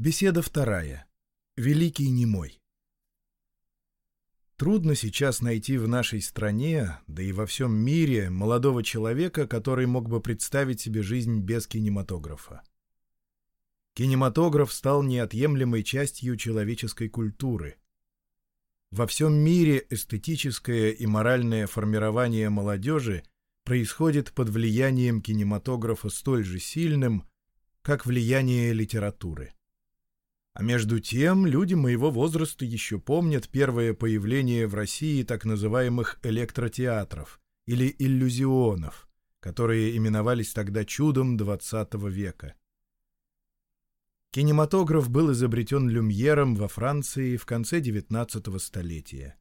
Беседа вторая. Великий немой. Трудно сейчас найти в нашей стране, да и во всем мире, молодого человека, который мог бы представить себе жизнь без кинематографа. Кинематограф стал неотъемлемой частью человеческой культуры. Во всем мире эстетическое и моральное формирование молодежи происходит под влиянием кинематографа столь же сильным, как влияние литературы. А между тем, люди моего возраста еще помнят первое появление в России так называемых электротеатров или иллюзионов, которые именовались тогда чудом XX века. Кинематограф был изобретен Люмьером во Франции в конце XIX столетия.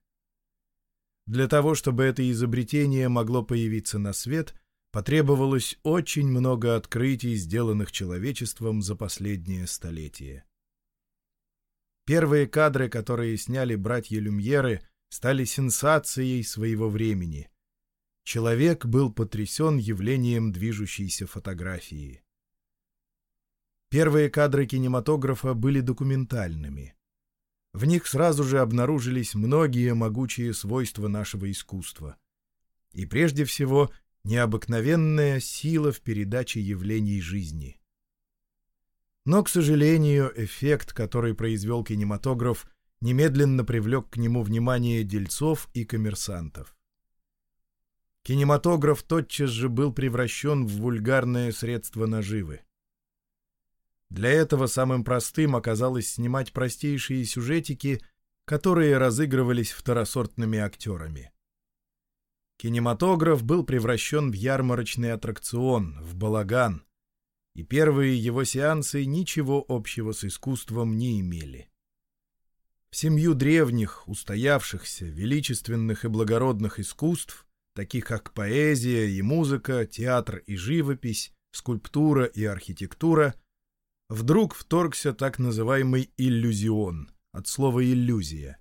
Для того, чтобы это изобретение могло появиться на свет, потребовалось очень много открытий, сделанных человечеством за последнее столетие. Первые кадры, которые сняли братья Люмьеры, стали сенсацией своего времени. Человек был потрясен явлением движущейся фотографии. Первые кадры кинематографа были документальными. В них сразу же обнаружились многие могучие свойства нашего искусства. И прежде всего, необыкновенная сила в передаче явлений жизни. Но, к сожалению, эффект, который произвел кинематограф, немедленно привлек к нему внимание дельцов и коммерсантов. Кинематограф тотчас же был превращен в вульгарное средство наживы. Для этого самым простым оказалось снимать простейшие сюжетики, которые разыгрывались второсортными актерами. Кинематограф был превращен в ярмарочный аттракцион, в балаган, и первые его сеансы ничего общего с искусством не имели. В семью древних, устоявшихся, величественных и благородных искусств, таких как поэзия и музыка, театр и живопись, скульптура и архитектура, вдруг вторгся так называемый иллюзион, от слова «иллюзия».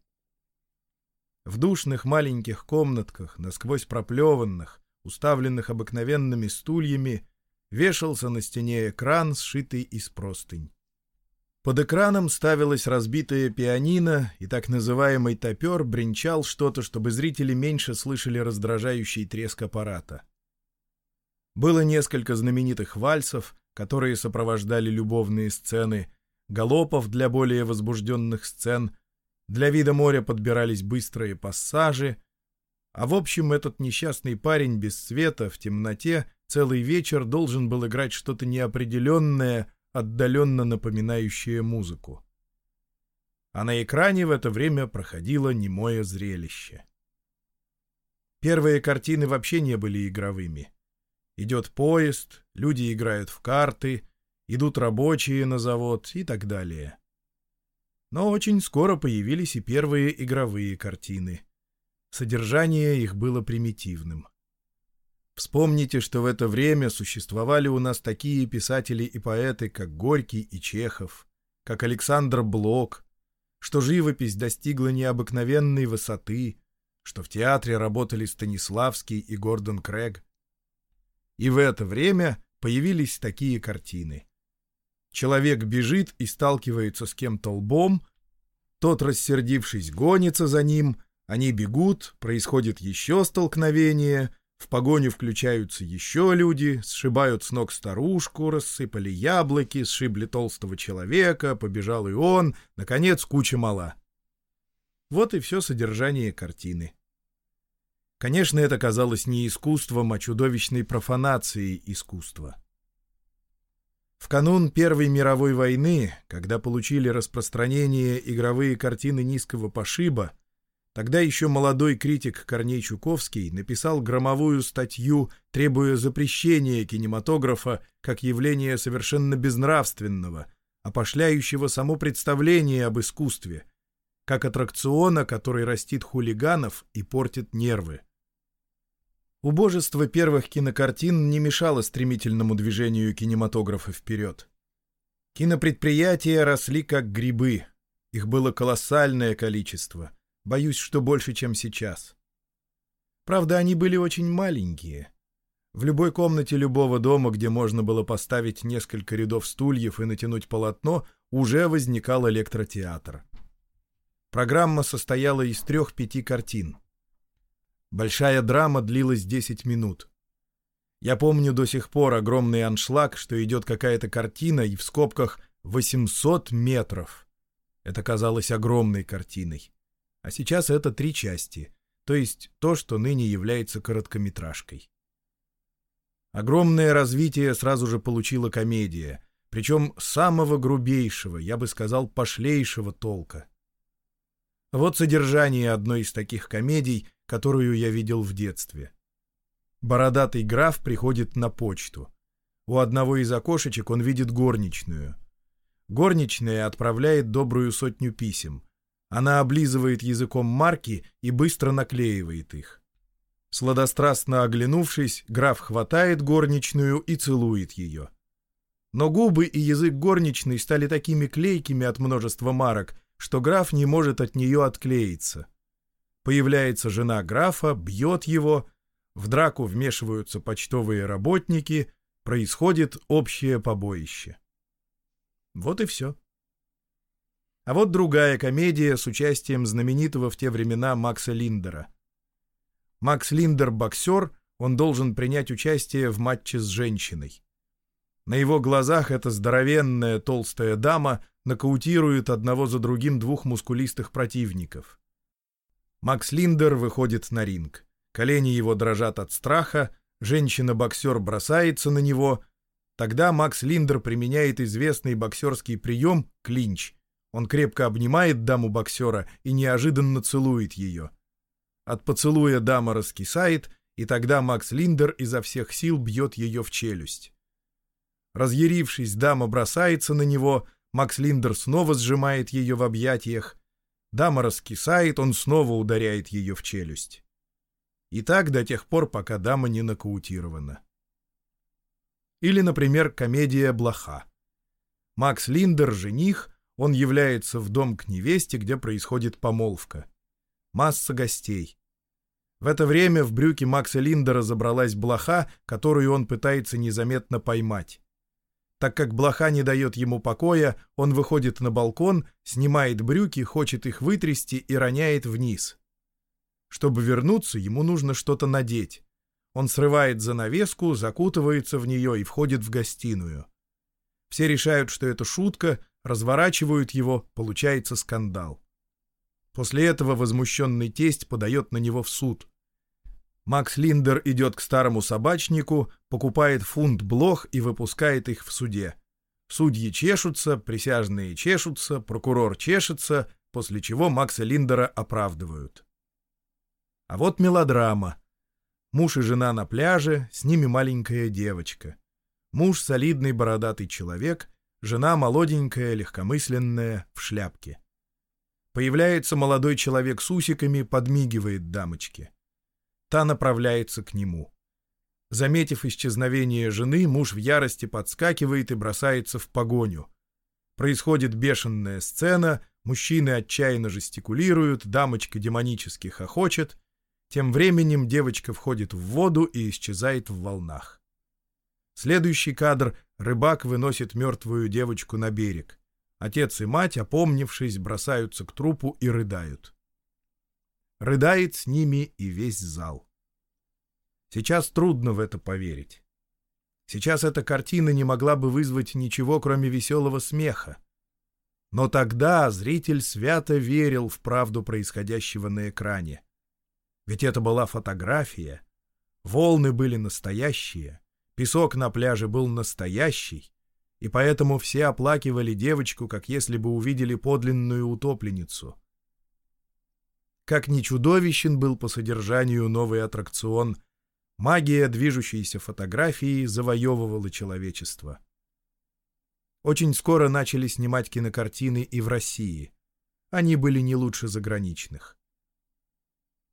В душных маленьких комнатках, насквозь проплеванных, уставленных обыкновенными стульями, вешался на стене экран, сшитый из простынь. Под экраном ставилась разбитая пианино, и так называемый топер бренчал что-то, чтобы зрители меньше слышали раздражающий треск аппарата. Было несколько знаменитых вальсов, которые сопровождали любовные сцены, галопов для более возбужденных сцен, для вида моря подбирались быстрые пассажи, а в общем этот несчастный парень без света, в темноте, целый вечер должен был играть что-то неопределенное, отдаленно напоминающее музыку. А на экране в это время проходило немое зрелище. Первые картины вообще не были игровыми. Идет поезд, люди играют в карты, идут рабочие на завод и так далее. Но очень скоро появились и первые игровые картины. Содержание их было примитивным. Вспомните, что в это время существовали у нас такие писатели и поэты, как Горький и Чехов, как Александр Блок, что живопись достигла необыкновенной высоты, что в театре работали Станиславский и Гордон Крэг. И в это время появились такие картины. Человек бежит и сталкивается с кем-то лбом, тот, рассердившись, гонится за ним, они бегут, происходит еще столкновение — в погоню включаются еще люди, сшибают с ног старушку, рассыпали яблоки, сшибли толстого человека, побежал и он, наконец куча мала. Вот и все содержание картины. Конечно, это казалось не искусством, а чудовищной профанацией искусства. В канун Первой мировой войны, когда получили распространение игровые картины низкого пошиба, Тогда еще молодой критик Корней Чуковский написал громовую статью, требуя запрещения кинематографа как явления совершенно безнравственного, опошляющего само представление об искусстве, как аттракциона, который растит хулиганов и портит нервы. Убожество первых кинокартин не мешало стремительному движению кинематографа вперед. Кинопредприятия росли как грибы. Их было колоссальное количество. Боюсь, что больше, чем сейчас. Правда, они были очень маленькие. В любой комнате любого дома, где можно было поставить несколько рядов стульев и натянуть полотно, уже возникал электротеатр. Программа состояла из трех-пяти картин. Большая драма длилась 10 минут. Я помню до сих пор огромный аншлаг, что идет какая-то картина, и в скобках 800 метров. Это казалось огромной картиной. А сейчас это три части, то есть то, что ныне является короткометражкой. Огромное развитие сразу же получила комедия, причем самого грубейшего, я бы сказал, пошлейшего толка. Вот содержание одной из таких комедий, которую я видел в детстве. Бородатый граф приходит на почту. У одного из окошечек он видит горничную. Горничная отправляет добрую сотню писем. Она облизывает языком марки и быстро наклеивает их. Сладострастно оглянувшись, граф хватает горничную и целует ее. Но губы и язык горничной стали такими клейкими от множества марок, что граф не может от нее отклеиться. Появляется жена графа, бьет его, в драку вмешиваются почтовые работники, происходит общее побоище. Вот и все. А вот другая комедия с участием знаменитого в те времена Макса Линдера — Макс Линдер — боксер, он должен принять участие в матче с женщиной. На его глазах эта здоровенная толстая дама нокаутирует одного за другим двух мускулистых противников. Макс Линдер выходит на ринг. Колени его дрожат от страха, женщина-боксер бросается на него. Тогда Макс Линдер применяет известный боксерский прием — клинч. Он крепко обнимает даму-боксера и неожиданно целует ее. От поцелуя дама раскисает, и тогда Макс Линдер изо всех сил бьет ее в челюсть. Разъярившись, дама бросается на него, Макс Линдер снова сжимает ее в объятиях. Дама раскисает, он снова ударяет ее в челюсть. И так до тех пор, пока дама не нокаутирована. Или, например, комедия «Блоха». Макс Линдер — жених, он является в дом к невесте, где происходит помолвка. Масса гостей. В это время в брюке Макса Линдера забралась блоха, которую он пытается незаметно поймать. Так как блоха не дает ему покоя, он выходит на балкон, снимает брюки, хочет их вытрясти и роняет вниз. Чтобы вернуться, ему нужно что-то надеть. Он срывает занавеску, закутывается в нее и входит в гостиную. Все решают, что это шутка, разворачивают его, получается скандал. После этого возмущенный тесть подает на него в суд. Макс Линдер идет к старому собачнику, покупает фунт блох и выпускает их в суде. Судьи чешутся, присяжные чешутся, прокурор чешется, после чего Макса Линдера оправдывают. А вот мелодрама. Муж и жена на пляже, с ними маленькая девочка. Муж — солидный бородатый человек, жена молоденькая, легкомысленная, в шляпке. Появляется молодой человек с усиками, подмигивает дамочке. Та направляется к нему. Заметив исчезновение жены, муж в ярости подскакивает и бросается в погоню. Происходит бешеная сцена, мужчины отчаянно жестикулируют, дамочка демонически хохочет. Тем временем девочка входит в воду и исчезает в волнах. Следующий кадр — рыбак выносит мертвую девочку на берег. Отец и мать, опомнившись, бросаются к трупу и рыдают. Рыдает с ними и весь зал. Сейчас трудно в это поверить. Сейчас эта картина не могла бы вызвать ничего, кроме веселого смеха. Но тогда зритель свято верил в правду происходящего на экране. Ведь это была фотография. Волны были настоящие, песок на пляже был настоящий, и поэтому все оплакивали девочку, как если бы увидели подлинную утопленницу. Как ни чудовищен был по содержанию новый аттракцион, магия движущейся фотографии завоевывала человечество. Очень скоро начали снимать кинокартины и в России. Они были не лучше заграничных.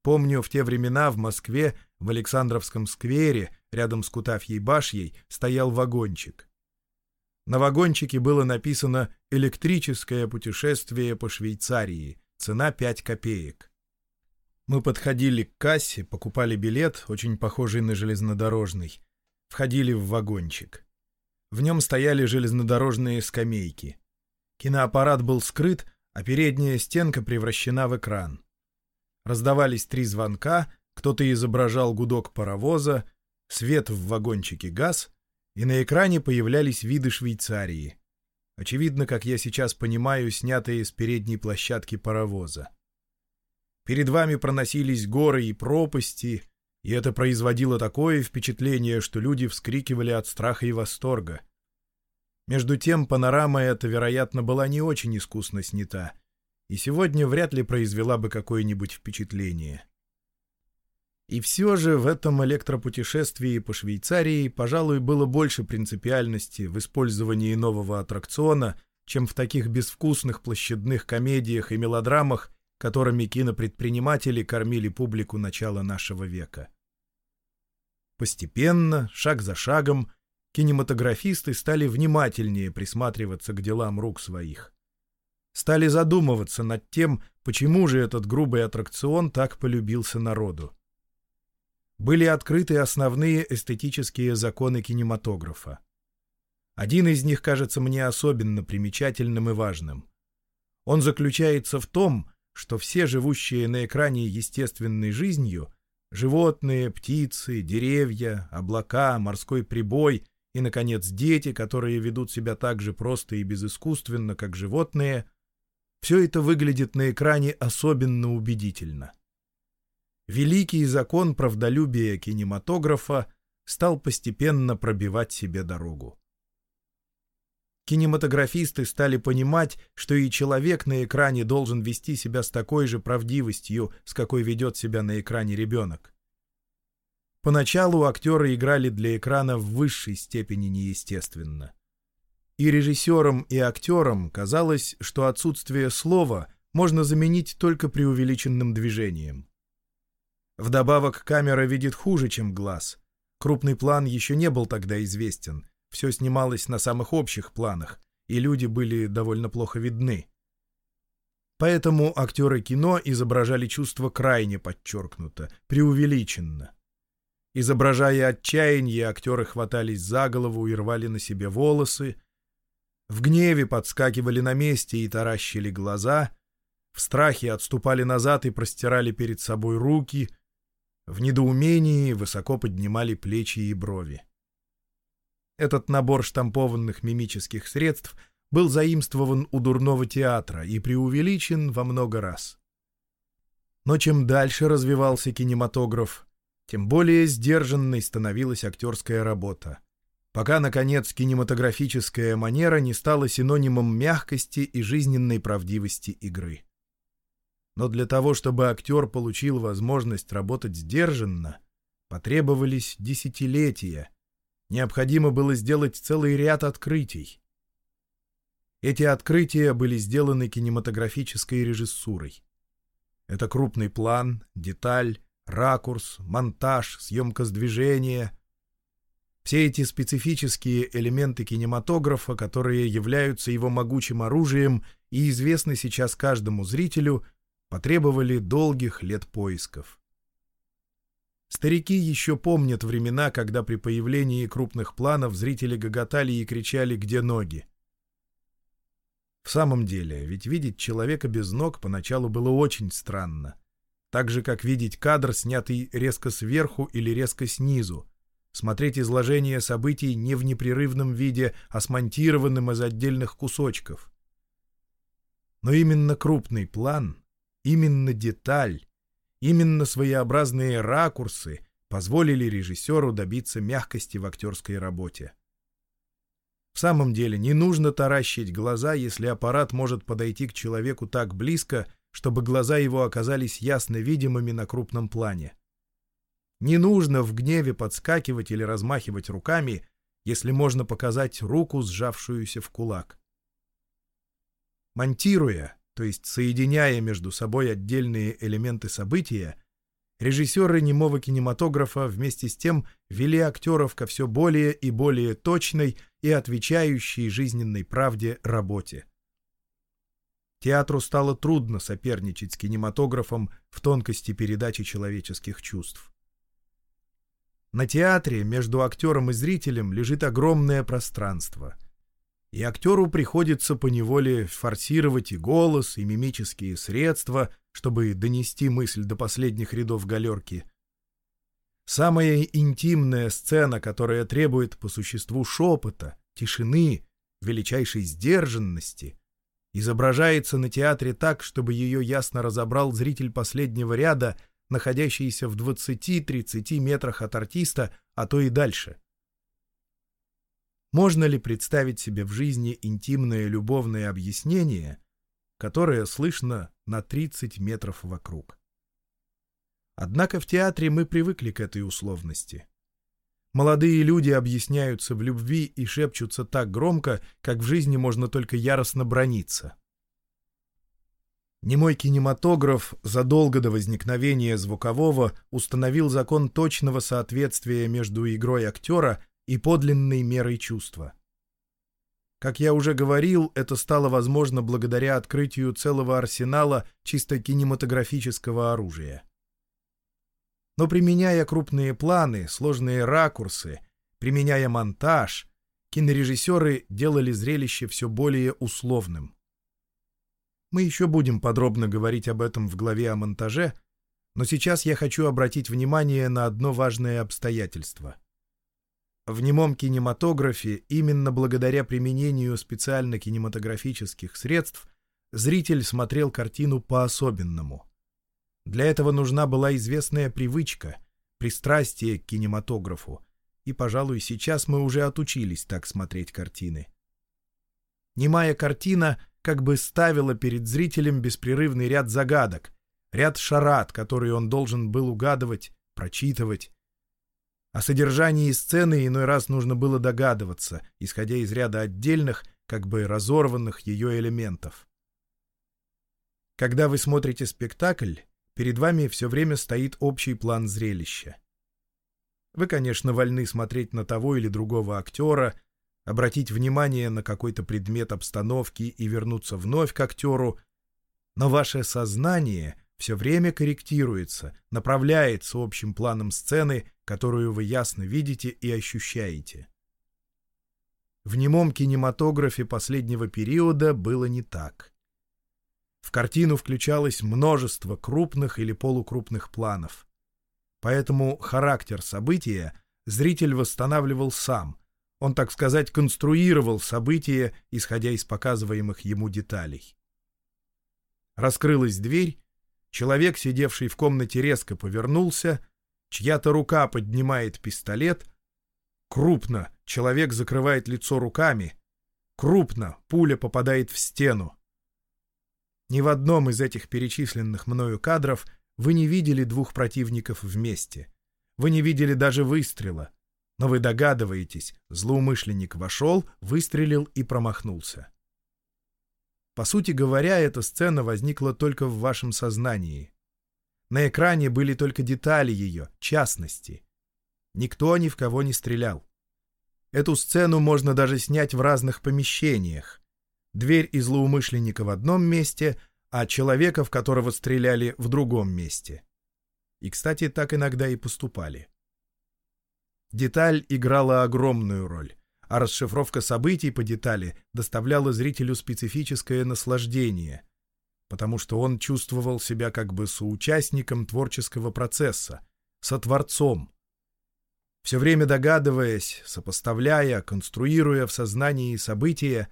Помню, в те времена в Москве, в Александровском сквере, рядом с Кутафьей башней, стоял вагончик — на вагончике было написано «Электрическое путешествие по Швейцарии. Цена 5 копеек». Мы подходили к кассе, покупали билет, очень похожий на железнодорожный. входили в вагончик. В нем стояли железнодорожные скамейки. Киноаппарат был скрыт, а передняя стенка превращена в экран. Раздавались три звонка, кто-то изображал гудок паровоза, свет в вагончике газ, и на экране появлялись виды Швейцарии. Очевидно, как я сейчас понимаю, снятые с передней площадки паровоза. Перед вами проносились горы и пропасти, и это производило такое впечатление, что люди вскрикивали от страха и восторга. Между тем, панорама эта, вероятно, была не очень искусно снята, и сегодня вряд ли произвела бы какое-нибудь впечатление. И все же в этом электропутешествии по Швейцарии, пожалуй, было больше принципиальности в использовании нового аттракциона, чем в таких безвкусных площадных комедиях и мелодрамах, которыми кинопредприниматели кормили публику начала нашего века. Постепенно, шаг за шагом, кинематографисты стали внимательнее присматриваться к делам рук своих. Стали задумываться над тем, почему же этот грубый аттракцион так полюбился народу были открыты основные эстетические законы кинематографа. Один из них кажется мне особенно примечательным и важным. Он заключается в том, что все живущие на экране естественной жизнью — животные, птицы, деревья, облака, морской прибой и, наконец, дети, которые ведут себя так же просто и безыскусственно, как животные — все это выглядит на экране особенно убедительно великий закон правдолюбия кинематографа стал постепенно пробивать себе дорогу. Кинематографисты стали понимать, что и человек на экране должен вести себя с такой же правдивостью, с какой ведет себя на экране ребенок. Поначалу актеры играли для экрана в высшей степени неестественно. И режиссерам, и актерам казалось, что отсутствие слова можно заменить только преувеличенным движением. Вдобавок камера видит хуже, чем глаз. Крупный план еще не был тогда известен. Все снималось на самых общих планах, и люди были довольно плохо видны. Поэтому актеры кино изображали чувство крайне подчеркнуто, преувеличенно. Изображая отчаяние, актеры хватались за голову и рвали на себе волосы. В гневе подскакивали на месте и таращили глаза. В страхе отступали назад и простирали перед собой руки — в недоумении высоко поднимали плечи и брови. Этот набор штампованных мимических средств был заимствован у дурного театра и преувеличен во много раз. Но чем дальше развивался кинематограф, тем более сдержанной становилась актерская работа, пока, наконец, кинематографическая манера не стала синонимом мягкости и жизненной правдивости игры. Но для того, чтобы актер получил возможность работать сдержанно, потребовались десятилетия. Необходимо было сделать целый ряд открытий. Эти открытия были сделаны кинематографической режиссурой. Это крупный план, деталь, ракурс, монтаж, съемка с движения. Все эти специфические элементы кинематографа, которые являются его могучим оружием и известны сейчас каждому зрителю, потребовали долгих лет поисков. Старики еще помнят времена, когда при появлении крупных планов зрители гоготали и кричали «Где ноги?». В самом деле, ведь видеть человека без ног поначалу было очень странно. Так же, как видеть кадр, снятый резко сверху или резко снизу, смотреть изложение событий не в непрерывном виде, а смонтированным из отдельных кусочков. Но именно крупный план — Именно деталь, именно своеобразные ракурсы позволили режиссеру добиться мягкости в актерской работе. В самом деле не нужно таращить глаза, если аппарат может подойти к человеку так близко, чтобы глаза его оказались ясно видимыми на крупном плане. Не нужно в гневе подскакивать или размахивать руками, если можно показать руку, сжавшуюся в кулак. Монтируя, то есть соединяя между собой отдельные элементы события, режиссеры немого кинематографа вместе с тем вели актеров ко все более и более точной и отвечающей жизненной правде работе. Театру стало трудно соперничать с кинематографом в тонкости передачи человеческих чувств. На театре между актером и зрителем лежит огромное пространство. И актеру приходится поневоле форсировать и голос, и мимические средства, чтобы донести мысль до последних рядов галерки. Самая интимная сцена, которая требует по существу шепота, тишины, величайшей сдержанности, изображается на театре так, чтобы ее ясно разобрал зритель последнего ряда — находящиеся в 20-30 метрах от артиста, а то и дальше. Можно ли представить себе в жизни интимное любовное объяснение, которое слышно на 30 метров вокруг? Однако в театре мы привыкли к этой условности. Молодые люди объясняются в любви и шепчутся так громко, как в жизни можно только яростно брониться. Немой кинематограф задолго до возникновения звукового установил закон точного соответствия между игрой актера и подлинной мерой чувства. Как я уже говорил, это стало возможно благодаря открытию целого арсенала чисто кинематографического оружия. Но применяя крупные планы, сложные ракурсы, применяя монтаж, кинорежиссеры делали зрелище все более условным. Мы еще будем подробно говорить об этом в главе о монтаже, но сейчас я хочу обратить внимание на одно важное обстоятельство. В немом кинематографе именно благодаря применению специально кинематографических средств зритель смотрел картину по-особенному. Для этого нужна была известная привычка, пристрастие к кинематографу, и, пожалуй, сейчас мы уже отучились так смотреть картины. Немая картина — как бы ставила перед зрителем беспрерывный ряд загадок, ряд шарат, которые он должен был угадывать, прочитывать. О содержании сцены иной раз нужно было догадываться, исходя из ряда отдельных, как бы разорванных ее элементов. Когда вы смотрите спектакль, перед вами все время стоит общий план зрелища. Вы, конечно, вольны смотреть на того или другого актера, обратить внимание на какой-то предмет обстановки и вернуться вновь к актеру, но ваше сознание все время корректируется, направляется общим планом сцены, которую вы ясно видите и ощущаете. В немом кинематографе последнего периода было не так. В картину включалось множество крупных или полукрупных планов. Поэтому характер события зритель восстанавливал сам — он, так сказать, конструировал события, исходя из показываемых ему деталей. Раскрылась дверь, человек, сидевший в комнате, резко повернулся, чья-то рука поднимает пистолет, крупно человек закрывает лицо руками, крупно пуля попадает в стену. Ни в одном из этих перечисленных мною кадров вы не видели двух противников вместе. Вы не видели даже выстрела — но вы догадываетесь, злоумышленник вошел, выстрелил и промахнулся. По сути говоря, эта сцена возникла только в вашем сознании. На экране были только детали ее, частности. Никто ни в кого не стрелял. Эту сцену можно даже снять в разных помещениях. Дверь и злоумышленника в одном месте, а человека, в которого стреляли, в другом месте. И, кстати, так иногда и поступали. Деталь играла огромную роль, а расшифровка событий по детали доставляла зрителю специфическое наслаждение, потому что он чувствовал себя как бы соучастником творческого процесса, сотворцом. Все время догадываясь, сопоставляя, конструируя в сознании события,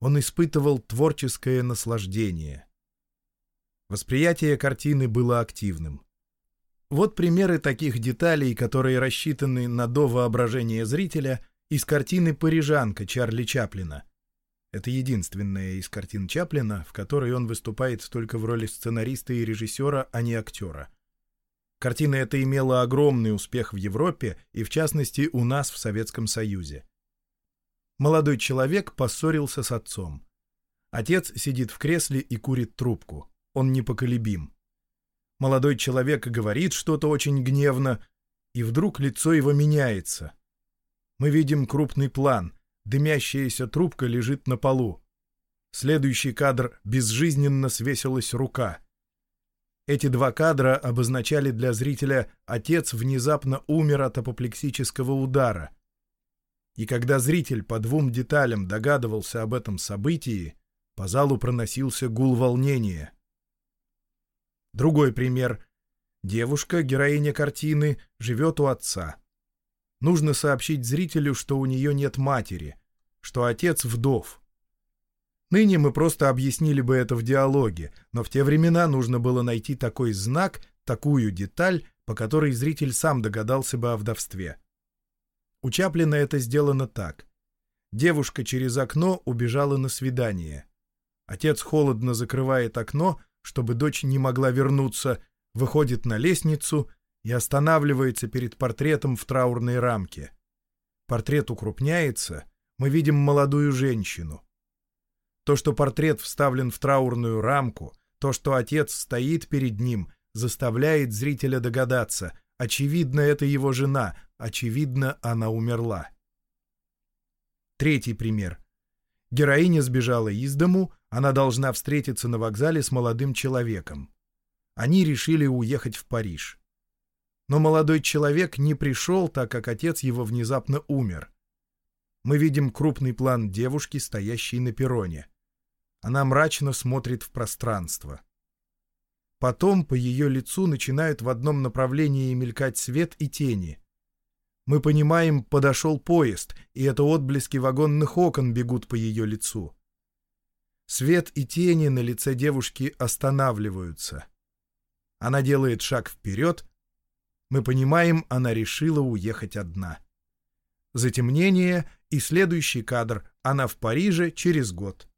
он испытывал творческое наслаждение. Восприятие картины было активным. Вот примеры таких деталей, которые рассчитаны на довоображение зрителя из картины «Парижанка» Чарли Чаплина. Это единственная из картин Чаплина, в которой он выступает только в роли сценариста и режиссера, а не актера. Картина эта имела огромный успех в Европе и, в частности, у нас в Советском Союзе. Молодой человек поссорился с отцом. Отец сидит в кресле и курит трубку. Он непоколебим. Молодой человек говорит что-то очень гневно, и вдруг лицо его меняется. Мы видим крупный план. Дымящаяся трубка лежит на полу. Следующий кадр — безжизненно свесилась рука. Эти два кадра обозначали для зрителя «отец внезапно умер от апоплексического удара». И когда зритель по двум деталям догадывался об этом событии, по залу проносился гул волнения. Другой пример. Девушка, героиня картины, живет у отца. Нужно сообщить зрителю, что у нее нет матери, что отец вдов. Ныне мы просто объяснили бы это в диалоге, но в те времена нужно было найти такой знак, такую деталь, по которой зритель сам догадался бы о вдовстве. У Чаплина это сделано так. Девушка через окно убежала на свидание. Отец холодно закрывает окно, чтобы дочь не могла вернуться, выходит на лестницу и останавливается перед портретом в траурной рамке. Портрет укрупняется, мы видим молодую женщину. То, что портрет вставлен в траурную рамку, то, что отец стоит перед ним, заставляет зрителя догадаться, очевидно, это его жена, очевидно, она умерла. Третий пример. Героиня сбежала из дому, она должна встретиться на вокзале с молодым человеком. Они решили уехать в Париж. Но молодой человек не пришел, так как отец его внезапно умер. Мы видим крупный план девушки, стоящей на перроне. Она мрачно смотрит в пространство. Потом по ее лицу начинают в одном направлении мелькать свет и тени. Мы понимаем, подошел поезд, и это отблески вагонных окон бегут по ее лицу. Свет и тени на лице девушки останавливаются. Она делает шаг вперед. Мы понимаем, она решила уехать одна. Затемнение и следующий кадр. Она в Париже через год.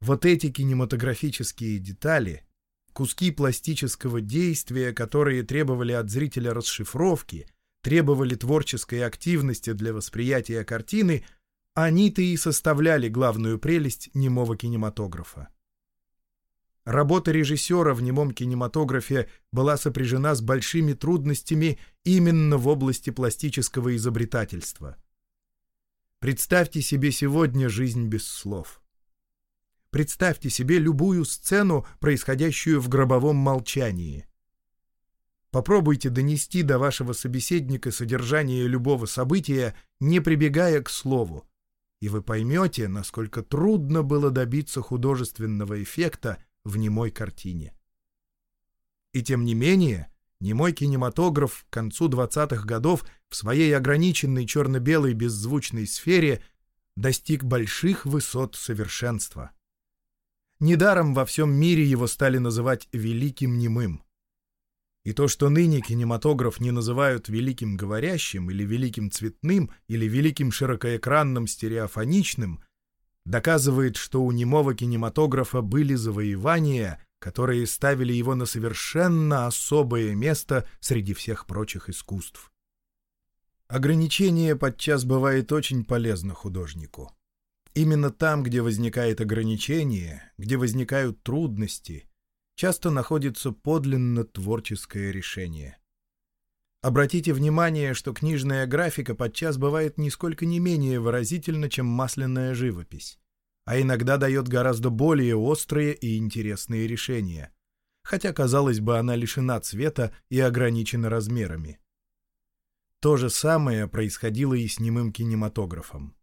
Вот эти кинематографические детали, куски пластического действия, которые требовали от зрителя расшифровки, требовали творческой активности для восприятия картины, они-то и составляли главную прелесть немого кинематографа. Работа режиссера в немом кинематографе была сопряжена с большими трудностями именно в области пластического изобретательства. Представьте себе сегодня жизнь без слов. Представьте себе любую сцену, происходящую в гробовом молчании. Попробуйте донести до вашего собеседника содержание любого события, не прибегая к слову, и вы поймете, насколько трудно было добиться художественного эффекта в немой картине. И тем не менее, немой кинематограф к концу 20-х годов в своей ограниченной черно-белой беззвучной сфере достиг больших высот совершенства. Недаром во всем мире его стали называть «великим немым». И то, что ныне кинематограф не называют «великим говорящим» или «великим цветным» или «великим широкоэкранным стереофоничным», доказывает, что у немого кинематографа были завоевания, которые ставили его на совершенно особое место среди всех прочих искусств. Ограничение подчас бывает очень полезно художнику. Именно там, где возникает ограничение, где возникают трудности, часто находится подлинно творческое решение. Обратите внимание, что книжная графика подчас бывает нисколько не менее выразительна, чем масляная живопись, а иногда дает гораздо более острые и интересные решения, хотя, казалось бы, она лишена цвета и ограничена размерами. То же самое происходило и с немым кинематографом.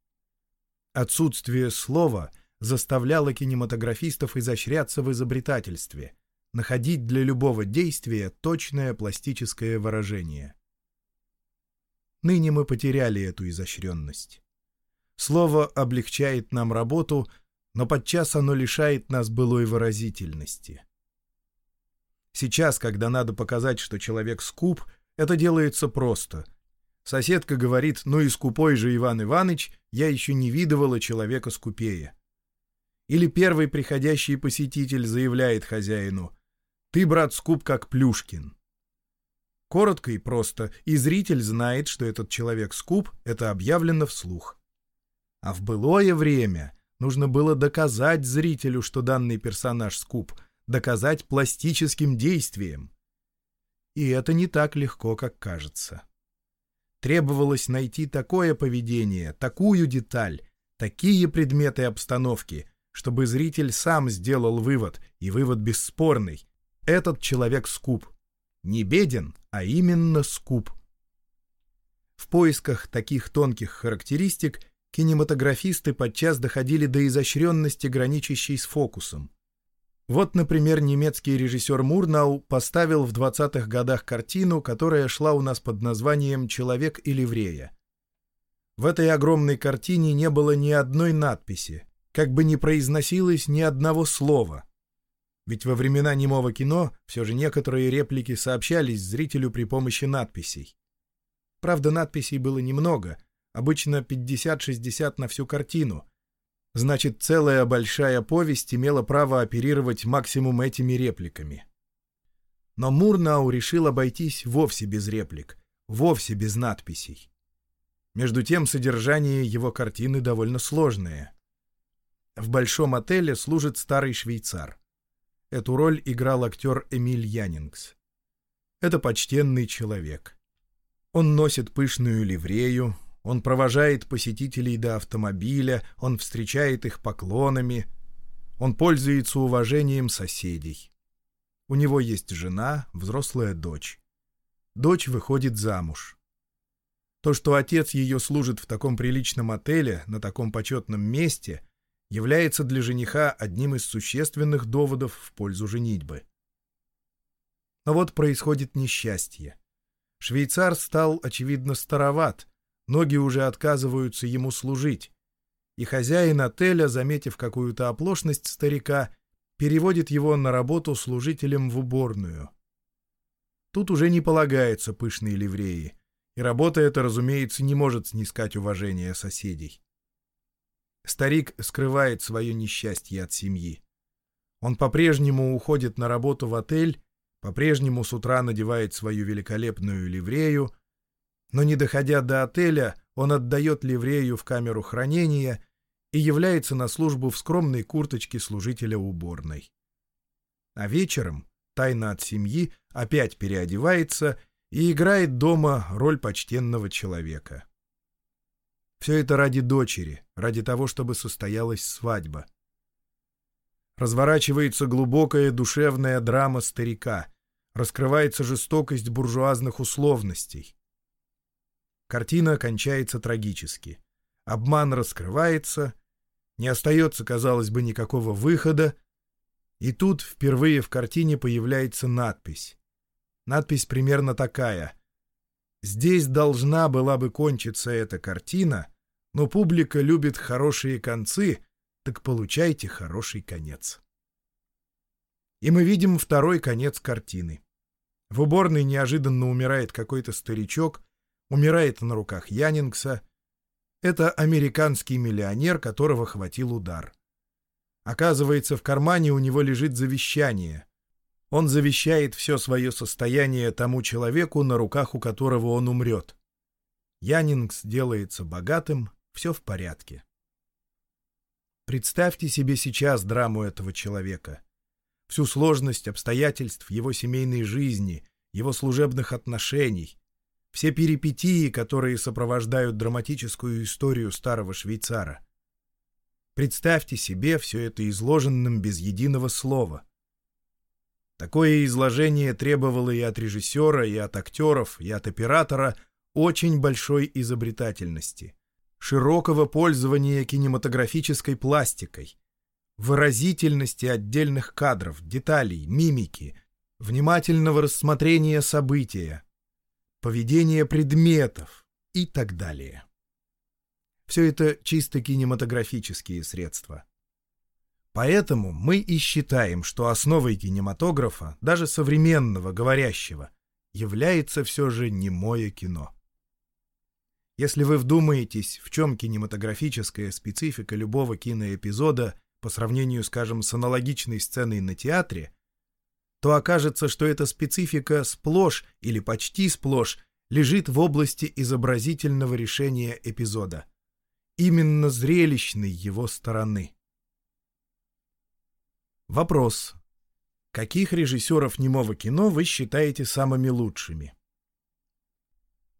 Отсутствие слова заставляло кинематографистов изощряться в изобретательстве, находить для любого действия точное пластическое выражение. Ныне мы потеряли эту изощренность. Слово облегчает нам работу, но подчас оно лишает нас былой выразительности. Сейчас, когда надо показать, что человек скуп, это делается просто — Соседка говорит, ну и скупой же Иван Иваныч, я еще не видывала человека скупее. Или первый приходящий посетитель заявляет хозяину, ты, брат, скуп как Плюшкин. Коротко и просто, и зритель знает, что этот человек скуп, это объявлено вслух. А в былое время нужно было доказать зрителю, что данный персонаж скуп, доказать пластическим действием. И это не так легко, как кажется. Требовалось найти такое поведение, такую деталь, такие предметы обстановки, чтобы зритель сам сделал вывод, и вывод бесспорный. Этот человек скуп. Не беден, а именно скуп. В поисках таких тонких характеристик кинематографисты подчас доходили до изощренности, граничащей с фокусом. Вот, например, немецкий режиссер Мурнау поставил в 20-х годах картину, которая шла у нас под названием «Человек и ливрея». В этой огромной картине не было ни одной надписи, как бы не произносилось ни одного слова. Ведь во времена немого кино все же некоторые реплики сообщались зрителю при помощи надписей. Правда, надписей было немного, обычно 50-60 на всю картину. Значит, целая большая повесть имела право оперировать максимум этими репликами. Но Мурнау решил обойтись вовсе без реплик, вовсе без надписей. Между тем, содержание его картины довольно сложное. В большом отеле служит старый швейцар. Эту роль играл актер Эмиль Янингс. Это почтенный человек. Он носит пышную ливрею, он провожает посетителей до автомобиля, он встречает их поклонами, он пользуется уважением соседей. У него есть жена, взрослая дочь. Дочь выходит замуж. То, что отец ее служит в таком приличном отеле, на таком почетном месте, является для жениха одним из существенных доводов в пользу женитьбы. Но вот происходит несчастье. Швейцар стал, очевидно, староват, ноги уже отказываются ему служить, и хозяин отеля, заметив какую-то оплошность старика, переводит его на работу служителем в уборную. Тут уже не полагается пышные ливреи — и работа эта, разумеется, не может снискать уважения соседей. Старик скрывает свое несчастье от семьи. Он по-прежнему уходит на работу в отель, по-прежнему с утра надевает свою великолепную ливрею, но, не доходя до отеля, он отдает ливрею в камеру хранения и является на службу в скромной курточке служителя уборной. А вечером, тайно от семьи, опять переодевается и играет дома роль почтенного человека. Все это ради дочери, ради того, чтобы состоялась свадьба. Разворачивается глубокая душевная драма старика, раскрывается жестокость буржуазных условностей. Картина кончается трагически. Обман раскрывается, не остается, казалось бы, никакого выхода, и тут впервые в картине появляется надпись Надпись примерно такая. Здесь должна была бы кончиться эта картина, но публика любит хорошие концы, так получайте хороший конец. И мы видим второй конец картины. В уборной неожиданно умирает какой-то старичок, умирает на руках Янингса. Это американский миллионер, которого хватил удар. Оказывается, в кармане у него лежит завещание — он завещает все свое состояние тому человеку, на руках у которого он умрет. Янингс делается богатым, все в порядке. Представьте себе сейчас драму этого человека. Всю сложность обстоятельств его семейной жизни, его служебных отношений, все перипетии, которые сопровождают драматическую историю старого швейцара. Представьте себе все это изложенным без единого слова — Такое изложение требовало и от режиссера, и от актеров, и от оператора очень большой изобретательности, широкого пользования кинематографической пластикой, выразительности отдельных кадров, деталей, мимики, внимательного рассмотрения события, поведения предметов и так далее. Все это чисто кинематографические средства. Поэтому мы и считаем, что основой кинематографа, даже современного, говорящего, является все же немое кино. Если вы вдумаетесь, в чем кинематографическая специфика любого киноэпизода по сравнению, скажем, с аналогичной сценой на театре, то окажется, что эта специфика сплошь или почти сплошь лежит в области изобразительного решения эпизода, именно зрелищной его стороны. Вопрос. Каких режиссеров немого кино вы считаете самыми лучшими?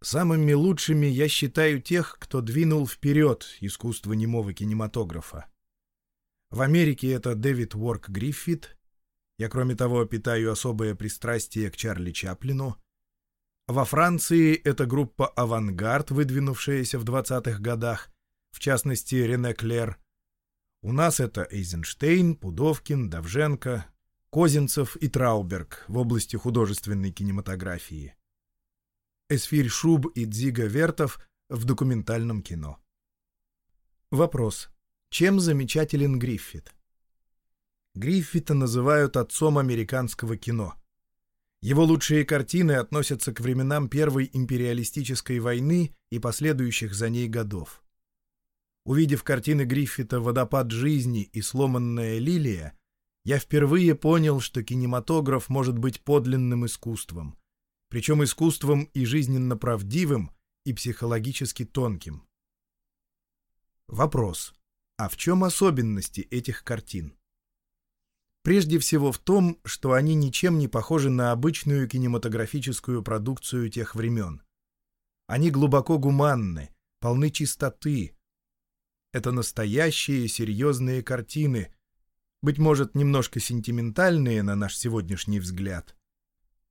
Самыми лучшими я считаю тех, кто двинул вперед искусство немого кинематографа. В Америке это Дэвид Уорк Гриффит, Я, кроме того, питаю особое пристрастие к Чарли Чаплину. Во Франции это группа «Авангард», выдвинувшаяся в 20-х годах, в частности, Рене Клер. У нас это Эйзенштейн, Пудовкин, Давженко, Козинцев и Трауберг в области художественной кинематографии. Эсфирь Шуб и Дзига Вертов в документальном кино. Вопрос. Чем замечателен Гриффит? Гриффита называют отцом американского кино. Его лучшие картины относятся к временам Первой империалистической войны и последующих за ней годов. Увидев картины Гриффита «Водопад жизни» и «Сломанная лилия», я впервые понял, что кинематограф может быть подлинным искусством, причем искусством и жизненно правдивым, и психологически тонким. Вопрос. А в чем особенности этих картин? Прежде всего в том, что они ничем не похожи на обычную кинематографическую продукцию тех времен. Они глубоко гуманны, полны чистоты. Это настоящие серьезные картины, быть может, немножко сентиментальные на наш сегодняшний взгляд.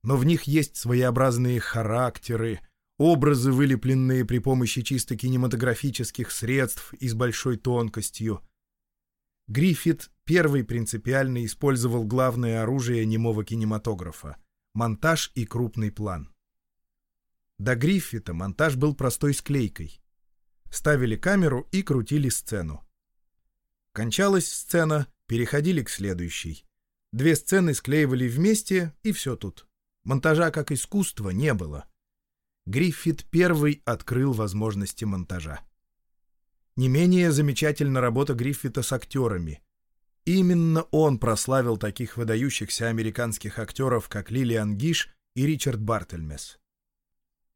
Но в них есть своеобразные характеры, образы, вылепленные при помощи чисто кинематографических средств и с большой тонкостью. Гриффит первый принципиально использовал главное оружие немого кинематографа — монтаж и крупный план. До Гриффита монтаж был простой склейкой. Ставили камеру и крутили сцену. Кончалась сцена, переходили к следующей. Две сцены склеивали вместе, и все тут. Монтажа как искусства не было. Гриффит первый открыл возможности монтажа. Не менее замечательна работа Гриффита с актерами. Именно он прославил таких выдающихся американских актеров, как Лилиан Гиш и Ричард Бартельмес.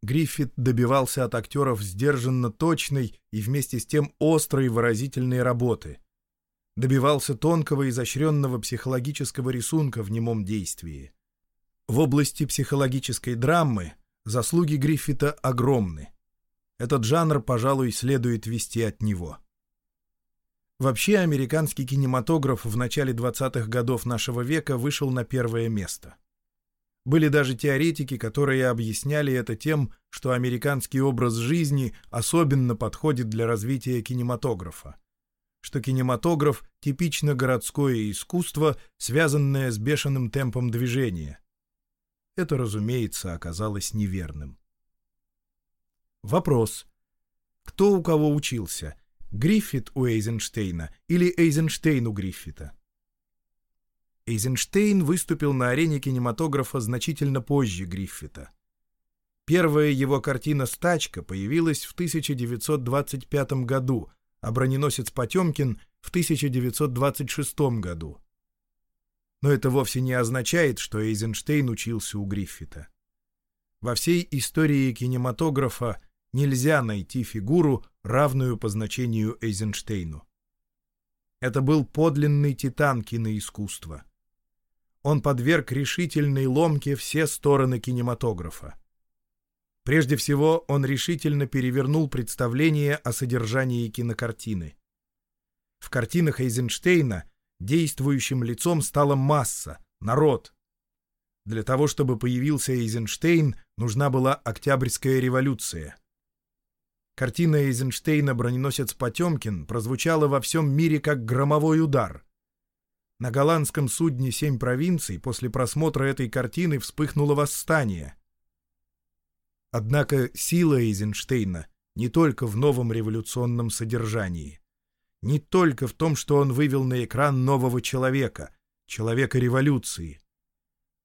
Гриффит добивался от актеров сдержанно точной и вместе с тем острой выразительной работы — добивался тонкого изощренного психологического рисунка в немом действии. В области психологической драмы заслуги Гриффита огромны. Этот жанр, пожалуй, следует вести от него. Вообще, американский кинематограф в начале 20-х годов нашего века вышел на первое место. Были даже теоретики, которые объясняли это тем, что американский образ жизни особенно подходит для развития кинематографа что кинематограф — типично городское искусство, связанное с бешеным темпом движения. Это, разумеется, оказалось неверным. Вопрос. Кто у кого учился? Гриффит у Эйзенштейна или Эйзенштейн у Гриффита? Эйзенштейн выступил на арене кинематографа значительно позже Гриффита. Первая его картина «Стачка» появилась в 1925 году, а броненосец Потемкин в 1926 году. Но это вовсе не означает, что Эйзенштейн учился у Гриффита. Во всей истории кинематографа нельзя найти фигуру, равную по значению Эйзенштейну. Это был подлинный титан киноискусства. Он подверг решительной ломке все стороны кинематографа. Прежде всего, он решительно перевернул представление о содержании кинокартины. В картинах Эйзенштейна действующим лицом стала масса, народ. Для того, чтобы появился Эйзенштейн, нужна была Октябрьская революция. Картина Эйзенштейна «Броненосец Потемкин» прозвучала во всем мире как громовой удар. На голландском судне «Семь провинций» после просмотра этой картины вспыхнуло восстание. Однако сила Эйзенштейна не только в новом революционном содержании, не только в том, что он вывел на экран нового человека, человека революции,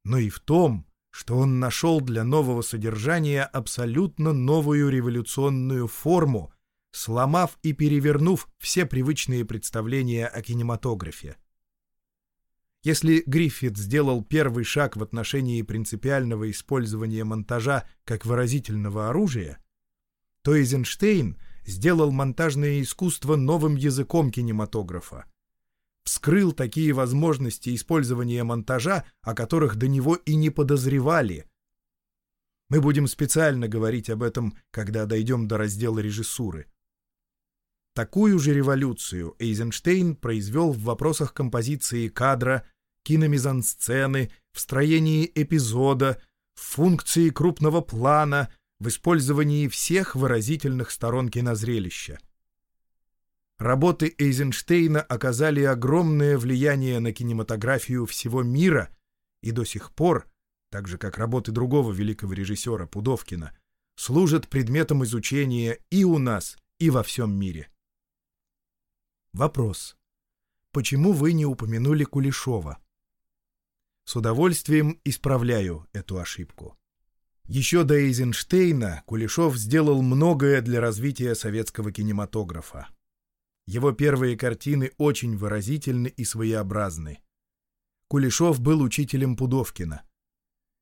но и в том, что он нашел для нового содержания абсолютно новую революционную форму, сломав и перевернув все привычные представления о кинематографе. Если Гриффит сделал первый шаг в отношении принципиального использования монтажа как выразительного оружия, то Эйзенштейн сделал монтажное искусство новым языком кинематографа. Вскрыл такие возможности использования монтажа, о которых до него и не подозревали. Мы будем специально говорить об этом, когда дойдем до раздела режиссуры. Такую же революцию Эйзенштейн произвел в вопросах композиции кадра киномизансцены, в строении эпизода, в функции крупного плана, в использовании всех выразительных сторон кинозрелища. Работы Эйзенштейна оказали огромное влияние на кинематографию всего мира и до сих пор, так же как работы другого великого режиссера Пудовкина, служат предметом изучения и у нас, и во всем мире. Вопрос. Почему вы не упомянули Кулешова? С удовольствием исправляю эту ошибку. Еще до Эйзенштейна Кулешов сделал многое для развития советского кинематографа. Его первые картины очень выразительны и своеобразны. Кулешов был учителем Пудовкина.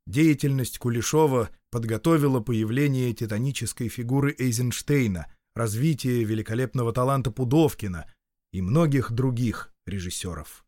Деятельность Кулешова подготовила появление титанической фигуры Эйзенштейна, развитие великолепного таланта Пудовкина и многих других режиссеров.